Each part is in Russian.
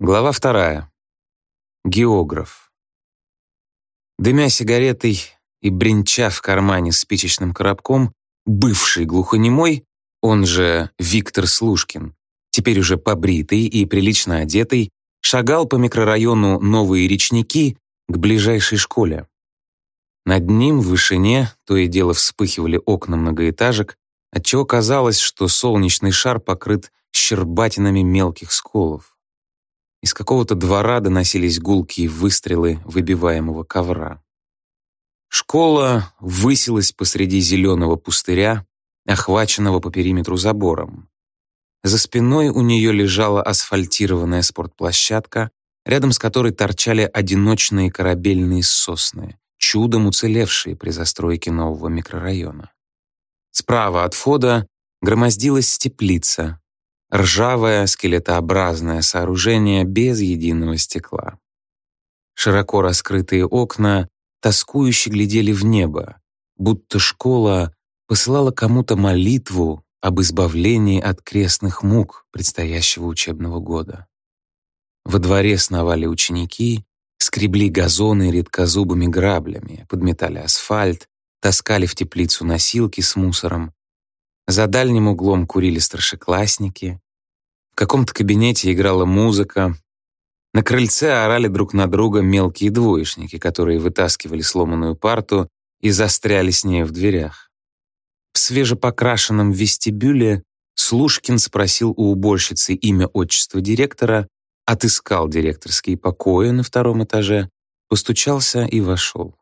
Глава вторая. Географ. Дымя сигаретой и бренча в кармане спичечным коробком, бывший глухонемой, он же Виктор Слушкин, теперь уже побритый и прилично одетый, шагал по микрорайону Новые речники к ближайшей школе. Над ним в вышине то и дело вспыхивали окна многоэтажек, отчего казалось, что солнечный шар покрыт щербатинами мелких сколов. Из какого-то двора доносились гулкие выстрелы выбиваемого ковра. Школа высилась посреди зеленого пустыря, охваченного по периметру забором. За спиной у нее лежала асфальтированная спортплощадка, рядом с которой торчали одиночные корабельные сосны, чудом уцелевшие при застройке нового микрорайона. Справа от входа громоздилась теплица, ржавое скелетообразное сооружение без единого стекла. Широко раскрытые окна тоскующе глядели в небо, будто школа посылала кому-то молитву об избавлении от крестных мук предстоящего учебного года. Во дворе сновали ученики, скребли газоны редкозубыми граблями, подметали асфальт, таскали в теплицу носилки с мусором, за дальним углом курили старшеклассники. В каком-то кабинете играла музыка. На крыльце орали друг на друга мелкие двоечники, которые вытаскивали сломанную парту и застряли с ней в дверях. В свежепокрашенном вестибюле Слушкин спросил у уборщицы имя отчества директора, отыскал директорские покои на втором этаже, постучался и вошел.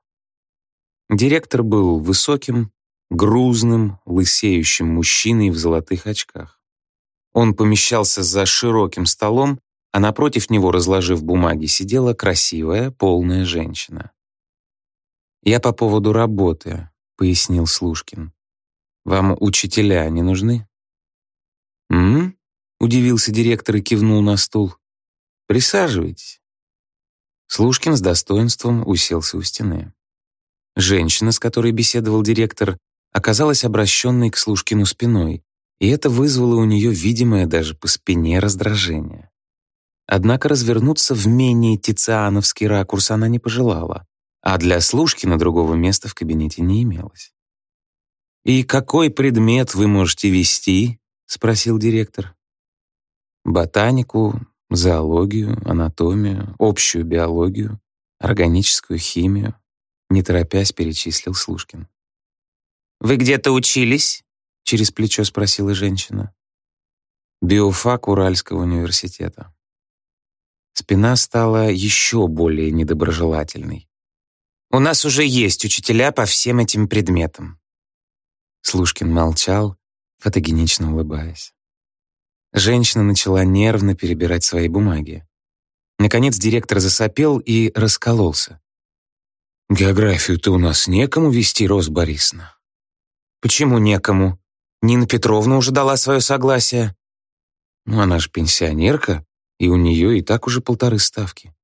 Директор был высоким, грузным, лысеющим мужчиной в золотых очках. Он помещался за широким столом, а напротив него, разложив бумаги, сидела красивая, полная женщина. «Я по поводу работы», — пояснил Слушкин. «Вам учителя не нужны?» «М?», удивился директор и кивнул на стул. «Присаживайтесь». Слушкин с достоинством уселся у стены. Женщина, с которой беседовал директор, оказалась обращенной к Слушкину спиной, и это вызвало у нее видимое даже по спине раздражение. Однако развернуться в менее тициановский ракурс она не пожелала, а для Слушкина другого места в кабинете не имелось. «И какой предмет вы можете вести?» — спросил директор. «Ботанику, зоологию, анатомию, общую биологию, органическую химию», — не торопясь перечислил Слушкин. «Вы где-то учились?» — через плечо спросила женщина. «Биофак Уральского университета». Спина стала еще более недоброжелательной. «У нас уже есть учителя по всем этим предметам». Слушкин молчал, фотогенично улыбаясь. Женщина начала нервно перебирать свои бумаги. Наконец директор засопел и раскололся. «Географию-то у нас некому вести, Рос Борисовна. Почему некому? Нина Петровна уже дала свое согласие. Ну, она же пенсионерка, и у нее и так уже полторы ставки.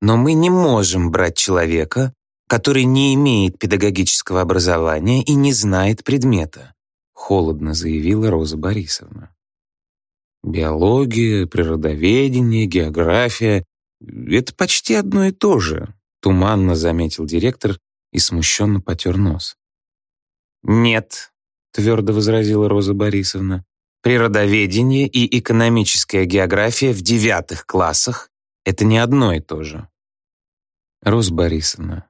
Но мы не можем брать человека, который не имеет педагогического образования и не знает предмета, холодно заявила Роза Борисовна. Биология, природоведение, география — это почти одно и то же, туманно заметил директор и смущенно потер нос. «Нет», — твердо возразила Роза Борисовна, «природоведение и экономическая география в девятых классах — это не одно и то же». «Роза Борисовна,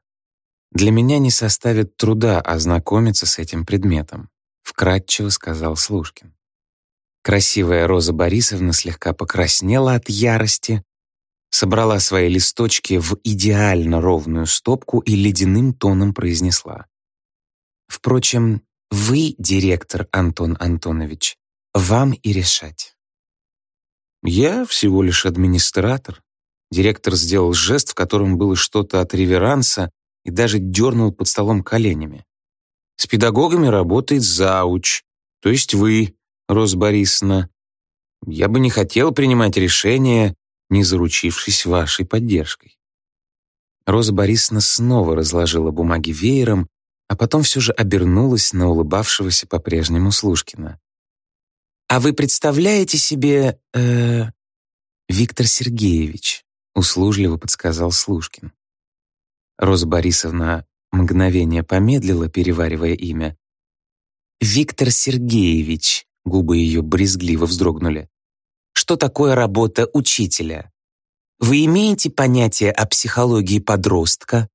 для меня не составит труда ознакомиться с этим предметом», — вкратчиво сказал Слушкин. Красивая Роза Борисовна слегка покраснела от ярости, собрала свои листочки в идеально ровную стопку и ледяным тоном произнесла. Впрочем, вы, директор Антон Антонович, вам и решать. Я всего лишь администратор. Директор сделал жест, в котором было что-то от реверанса и даже дернул под столом коленями. С педагогами работает зауч, то есть вы, Рос Борисовна. Я бы не хотел принимать решения, не заручившись вашей поддержкой. Роза Борисовна снова разложила бумаги веером а потом все же обернулась на улыбавшегося по-прежнему Слушкина. «А вы представляете себе... Э, Виктор Сергеевич, услужливо подсказал Слушкин. Роза Борисовна мгновение помедлила, переваривая имя. «Виктор Сергеевич», — губы ее брезгливо вздрогнули. «Что такое работа учителя? Вы имеете понятие о психологии подростка?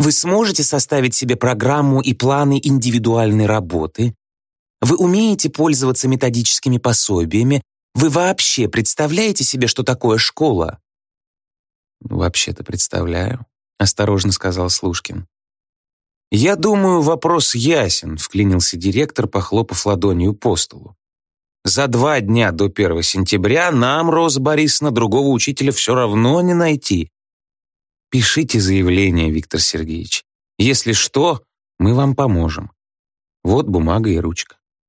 Вы сможете составить себе программу и планы индивидуальной работы? Вы умеете пользоваться методическими пособиями? Вы вообще представляете себе, что такое школа?» «Вообще-то представляю», — осторожно сказал Слушкин. «Я думаю, вопрос ясен», — вклинился директор, похлопав ладонью по столу. «За два дня до 1 сентября нам, Роза Борисовна, другого учителя все равно не найти. Пишите заявление, Виктор Сергеевич. Если что, мы вам поможем. Вот бумага и ручка».